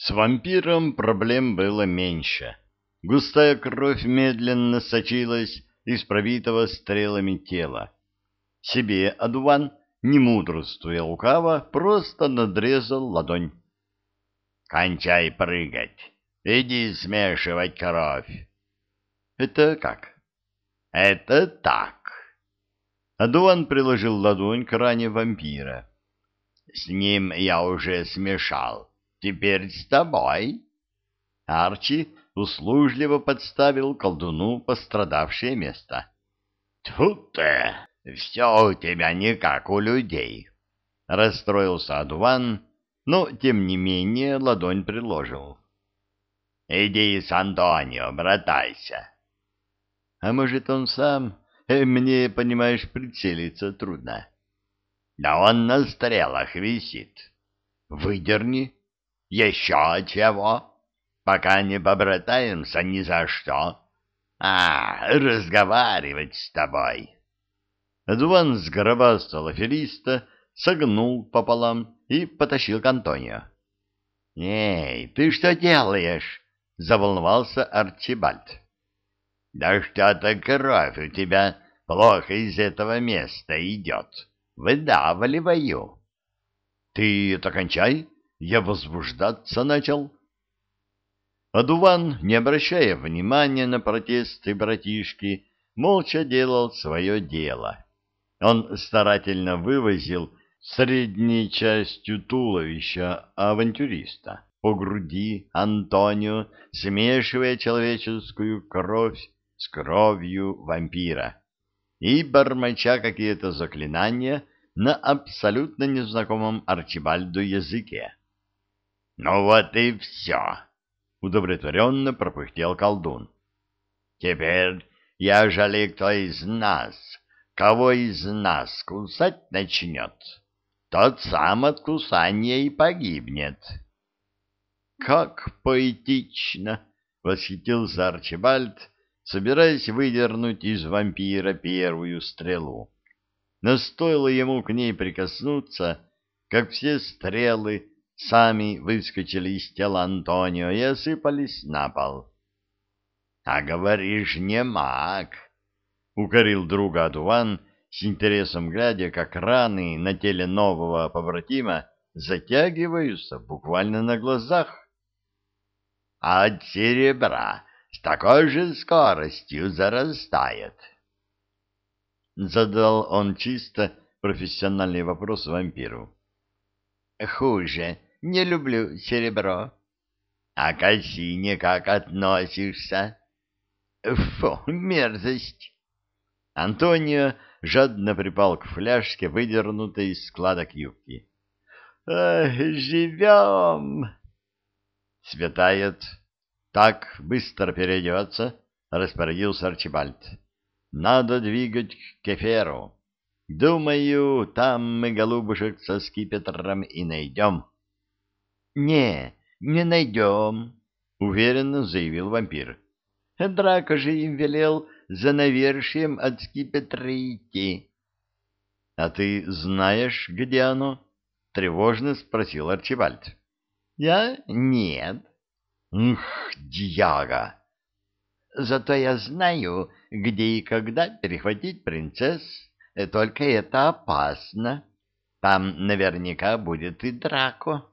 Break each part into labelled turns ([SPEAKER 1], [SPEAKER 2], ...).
[SPEAKER 1] С вампиром проблем было меньше. Густая кровь медленно сочилась из пробитого стрелами тела. Себе Адуван, не мудрствуя лукаво, просто надрезал ладонь. — Кончай прыгать. Иди смешивать кровь. — Это как? — Это так. Адуван приложил ладонь к ране вампира. — С ним я уже смешал. Теперь с тобой. Арчи услужливо подставил колдуну пострадавшее место. Тут ты, все у тебя не как у людей. Расстроился Адуван, но, тем не менее, ладонь приложил. Иди с Антонио, братайся. А может, он сам? Э, мне, понимаешь, прицелиться трудно. Да он на стрелах висит. Выдерни, еще чего? Пока не побратаемся ни за что. А, разговаривать с тобой. Адуван сгробастал афериста, согнул пополам и потащил к Антонио. — Эй, ты что делаешь? — заволновался Арчибальд. — Да что-то кровь у тебя плохо из этого места идет. Выдавливаю. — Ты это кончай, я возбуждаться начал. Адуван, не обращая внимания на протесты братишки, молча делал свое дело. Он старательно вывозил средней частью туловища авантюриста по груди Антонио, смешивая человеческую кровь с кровью вампира и бормоча какие-то заклинания на абсолютно незнакомом Арчибальду языке. Ну вот и все, — удовлетворенно пропыхтел колдун. Теперь, ежели кто из нас, кого из нас кусать начнет, тот сам от кусания и погибнет. Как поэтично! — восхитился Арчибальд, собираясь выдернуть из вампира первую стрелу. Но стоило ему к ней прикоснуться, как все стрелы сами выскочили из тела Антонио и осыпались на пол. — А говоришь, не маг! — укорил друга Адуван, с интересом глядя, как раны на теле нового побратима затягиваются буквально на глазах. — от серебра с такой же скоростью зарастает. Задал он чисто профессиональный вопрос вампиру. — Хуже не люблю серебро. А к осине как относишься? Фу, мерзость. Антонио жадно припал к фляжке, выдернутой из складок юбки. «Живем!» «Светает. Так быстро перейдется», — распорядился Арчибальд. «Надо двигать к кеферу. Думаю, там мы голубушек со скипетром и найдем». «Не, не найдем», — уверенно заявил вампир. «Драка же им велел за навершием от скипетра идти». «А ты знаешь, где оно?» — тревожно спросил Арчибальд. «Я? Нет». «Ух, дьяга!» «Зато я знаю, где и когда перехватить принцесс, только это опасно. Там наверняка будет и Драко».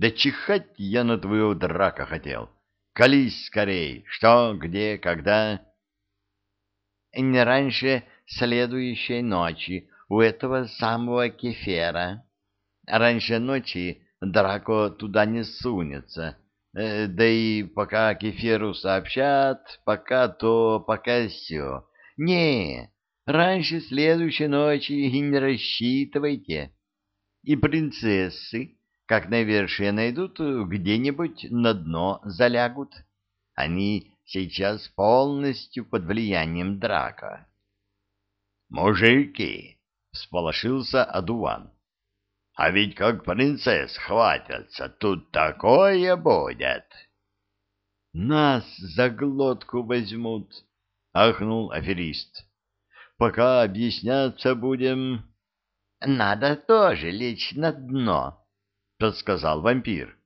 [SPEAKER 1] Да чихать я на твою драка хотел. Колись скорей. Что, где, когда? Не раньше следующей ночи у этого самого кефера. Раньше ночи Драко туда не сунется. Э, да и пока кеферу сообщат, пока то, пока все. Не, раньше следующей ночи и не рассчитывайте. И принцессы как навершие найдут, где-нибудь на дно залягут. Они сейчас полностью под влиянием драка. «Мужики!» — всполошился Адуван. «А ведь как принцесс хватятся, тут такое будет!» «Нас за глотку возьмут!» — ахнул аферист. «Пока объясняться будем...» «Надо тоже лечь на дно», — подсказал вампир.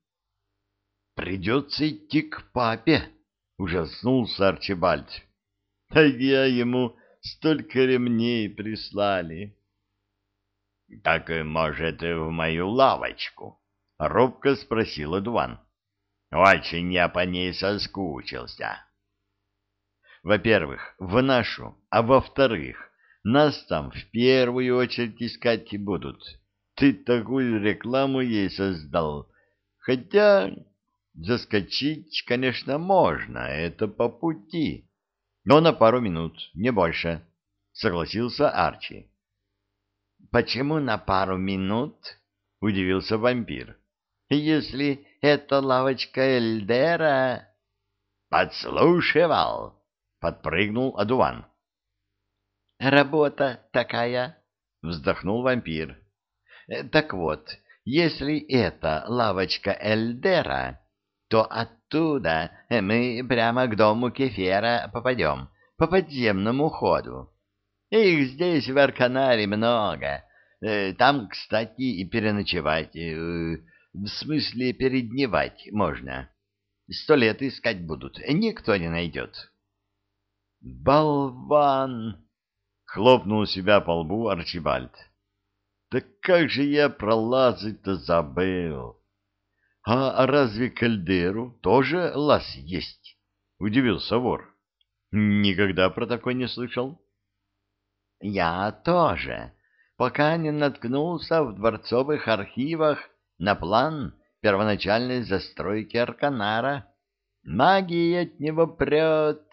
[SPEAKER 1] Придется идти к папе, — ужаснулся Арчибальд. А я ему столько ремней прислали. — Так, может, в мою лавочку? — робко спросил Эдуан. — Очень я по ней соскучился. Во-первых, в нашу, а во-вторых, нас там в первую очередь искать будут. Ты такую рекламу ей создал. Хотя заскочить, конечно, можно, это по пути. Но на пару минут, не больше, — согласился Арчи. — Почему на пару минут? — удивился вампир. — Если это лавочка Эльдера... — Подслушивал! — подпрыгнул Адуван. — Работа такая, — вздохнул вампир. — Так вот, если это лавочка Эльдера, то оттуда мы прямо к дому Кефера попадем, по подземному ходу. Их здесь в Арканаре много. Э, там, кстати, и переночевать, э, в смысле передневать можно. Сто лет искать будут, никто не найдет. «Болван!» — хлопнул себя по лбу Арчибальд. «Да как же я про лазы-то забыл!» А разве Кальдеру тоже лаз есть? Удивился вор. Никогда про такое не слышал. Я тоже, пока не наткнулся в дворцовых архивах на план первоначальной застройки Арканара. Магия от него прет.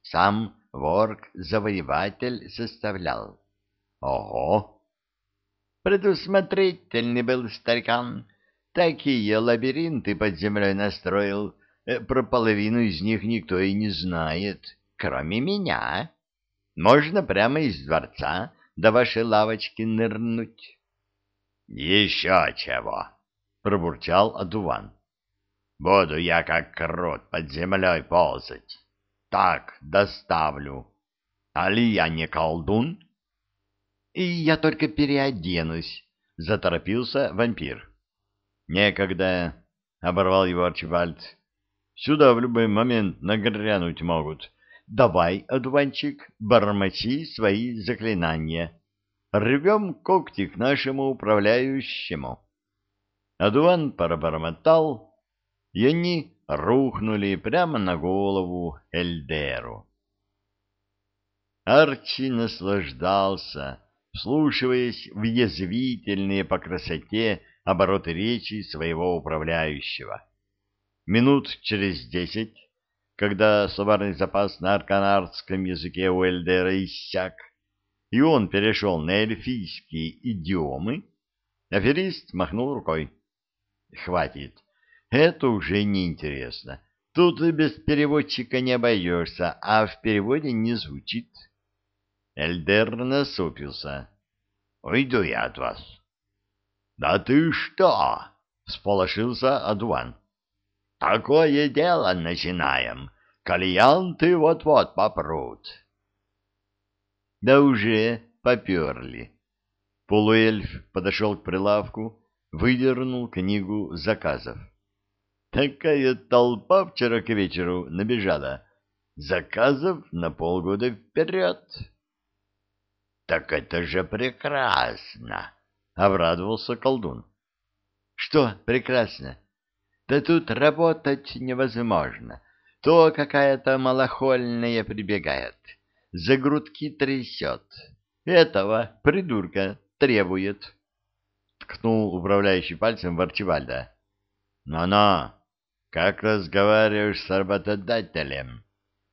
[SPEAKER 1] Сам ворк-завоеватель составлял. Ого! Предусмотрительный был старикан Такие лабиринты под землей настроил, э, про половину из них никто и не знает, кроме меня. Можно прямо из дворца до вашей лавочки нырнуть. — Еще чего! — пробурчал Адуван. — Буду я как крот под землей ползать. Так доставлю. Али я не колдун? — И я только переоденусь, — заторопился вампир. Некогда, — оборвал его Арчибальд. Сюда в любой момент нагрянуть могут. Давай, одуванчик, бормочи свои заклинания. Рвем когти к нашему управляющему. Адуван пробормотал, и они рухнули прямо на голову Эльдеру. Арчи наслаждался, вслушиваясь в язвительные по красоте обороты речи своего управляющего. Минут через десять, когда словарный запас на арканардском языке у Эльдера иссяк, и он перешел на эльфийские идиомы, аферист махнул рукой. «Хватит, это уже неинтересно. Тут без переводчика не обойдешься, а в переводе не звучит». Эльдер насупился. «Уйду я от вас». Да ты что? сполошился Адуан. Такое дело начинаем. Кальянты вот-вот попрут. Да уже поперли. Полуэльф подошел к прилавку, выдернул книгу заказов. Такая толпа вчера к вечеру набежала. Заказов на полгода вперед. Так это же прекрасно! обрадовался колдун. Что прекрасно? Да тут работать невозможно. То какая-то малохольная прибегает, за грудки трясет. Этого придурка требует. Ткнул управляющий пальцем в Арчибальда. «Но-но, как разговариваешь с работодателем?»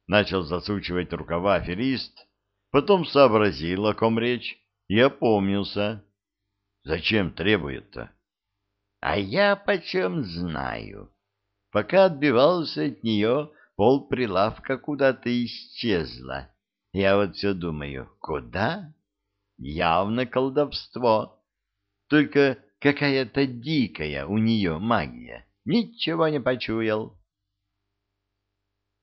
[SPEAKER 1] Начал засучивать рукава аферист, потом сообразил, о ком речь, и опомнился. Зачем требует-то? А я почем знаю. Пока отбивался от нее, пол прилавка куда-то исчезла. Я вот все думаю, куда? Явно колдовство. Только какая-то дикая у нее магия. Ничего не почуял.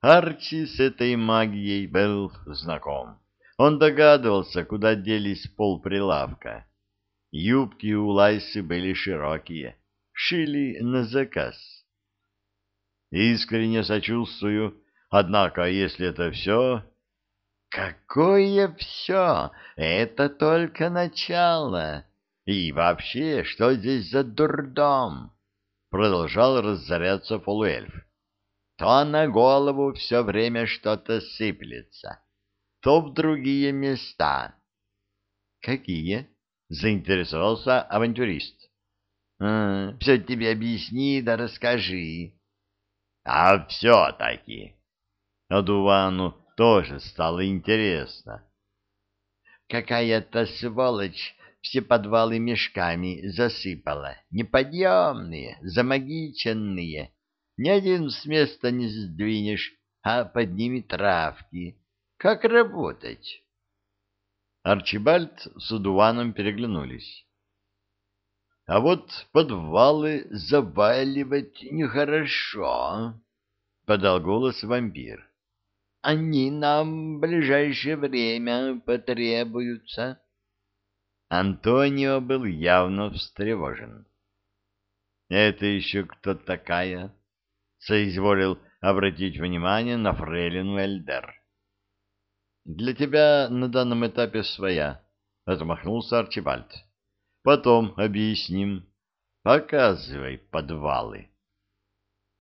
[SPEAKER 1] Арчи с этой магией был знаком. Он догадывался, куда делись пол прилавка. Юбки у Лайсы были широкие, шили на заказ. искренне сочувствую. Однако, если это все...
[SPEAKER 2] Какое все? Это только начало. И вообще, что здесь за дурдом? Продолжал разоряться полуэльф. То на голову все время что-то сыплется, то в другие места.
[SPEAKER 1] Какие? Заинтересовался авантюрист.
[SPEAKER 2] А, все тебе объясни да расскажи.
[SPEAKER 1] А все-таки. Адувану тоже стало интересно.
[SPEAKER 2] Какая-то сволочь все подвалы мешками засыпала. Неподъемные, замагиченные. Ни один с места не сдвинешь, а под ними травки. Как работать?
[SPEAKER 1] Арчибальд с Удуваном переглянулись. — А вот подвалы заваливать нехорошо, — подал голос вампир.
[SPEAKER 2] Они нам в ближайшее время потребуются.
[SPEAKER 1] Антонио был явно встревожен. «Это еще кто такая?» — соизволил обратить внимание на фрейлину Эльдер. «Для тебя на данном этапе своя», — отмахнулся Арчибальд. «Потом объясним. Показывай подвалы».